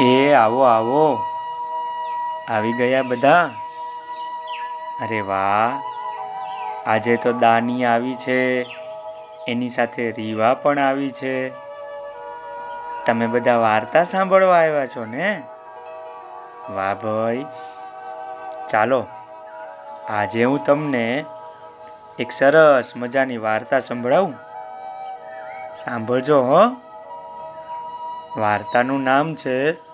એ આવો આવો. આવી ગયા બધા? અરે વાહ. આજે તો દાની આવી છે. એની સાથે રીવા પણ આવી છે. તમે બધા વાર્તા સાંભળવા આવ્યા છો ને? વાહ ભાઈ. ચાલો, આજે હું તમને એક સરસ મજાની વાર્તા સંભળાવું. સાંભળજો હો. વાર્તાનું નામ છે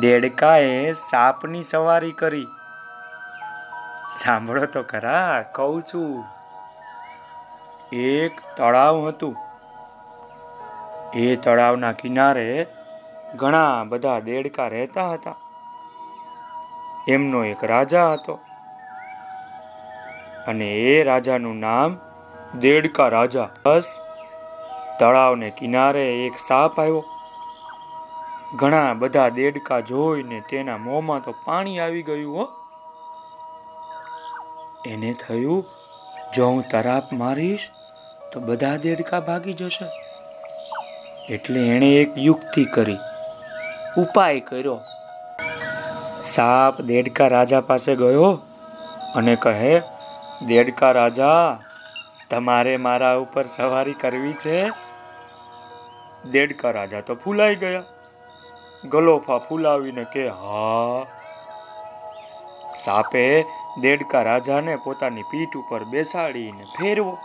દેડકાએ સાપની સવારી કરી. સાંભળો તો ખરા, કહું છું. એક તળાવ હતું. એ તળાવના કિનારે ઘણા બધા દેડકા રહેતા હતા. એમનો એક રાજા હતો. અને એ રાજાનું નામ દેડકા રાજા. બસ, તળાવને કિનારે એક સાપ આવ્યો. ઘણા બધા દેડકા જોઈને તેના મોંમાં તો પાણી આવી ગયું, હો. એને થયું, જો હું તરાપ મારીશ, તો બધા દેડકા ભાગી જશે. એટલે એણે એક યુક્તિ કરી. ઉપાય કર્યો. સાપ દેડકા રાજા પાસે ગયો અને કહે, દેડકા રાજા, તમારે મારા ઉપર સવારી કરવી છે. દેડકા રાજા તો ફૂલાઈ ગયા. ગલોફા ફૂલાવીને કે, હા. સાપે દેડકા રાજાને પોતાની પીઠ ઉપર બેસાડીને ફેરવો.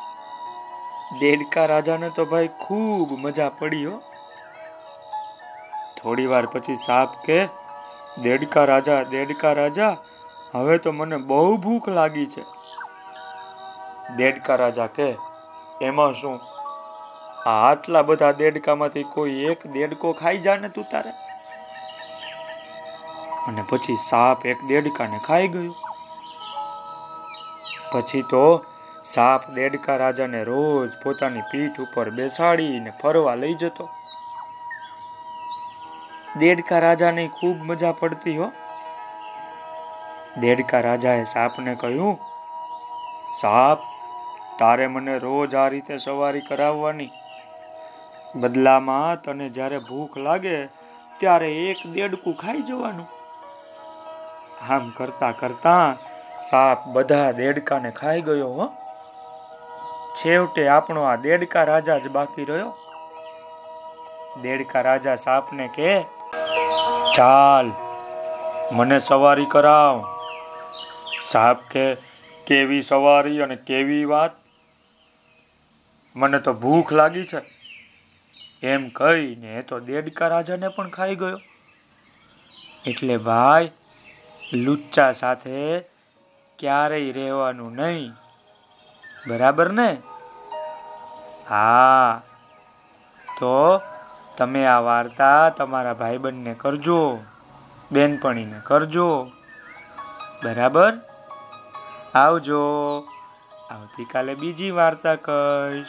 દેડકા રાજાને તો ભાઈ ખૂબ મજા પડી હો. થોડી વાર પછી સાપ કે, દેડકા રાજા દેડકા રાજા, હવે તો મને બહુ ભૂખ લાગી છે. દેડકા રાજા કે, એમાં શું? આ આટલા બધા દેડકામાંથી કોઈ એક દેડકો ખાઈ જા ને તું તારે? અને પછી સાપ એક દેડકાને ખાઈ ગયો. પછી તો સાપ દેડકા રાજાને રોજ પોતાની પીઠ ઉપર બેસાડીને ફરવા લઈ જતો. દેડકા રાજાને ખૂબ મજા પડતી હો. દેડકા રાજાએ સાપને કહ્યું, સાપ, તારે મને રોજ આ રીતે સવારી કરાવવાની. બદલામાં તને જ્યારે ભૂખ લાગે, ત્યારે એક દેડકું ખાઈ જવાનું. આમ કરતા કરતા સાપ બધા દેડકાને ખાઈ ગયો, હો. છેવટે આપણો આ દેડકા રાજા જ બાકી રહ્યો. દેડકા રાજા સાપને કે ચાલ, મને સવારી કરાવ. સાપ કે કેવી સવારી અને કેવી વાત? મને તો ભૂખ લાગી છે. એમ કહીને તો દેડકા રાજાને પણ ખાઈ ગયો. એટલે ભાઈ લુચ્ચા સાથે ક્યારેય રહેવાનું નહીં. બરાબર ને? હા. તો તમે આ વાર્તા તમારા ભાઈબંધને કરજો, બેનપણીને કરજો. બરાબર? આવજો. આવતીકાલે બીજી વાર્તા કહીશ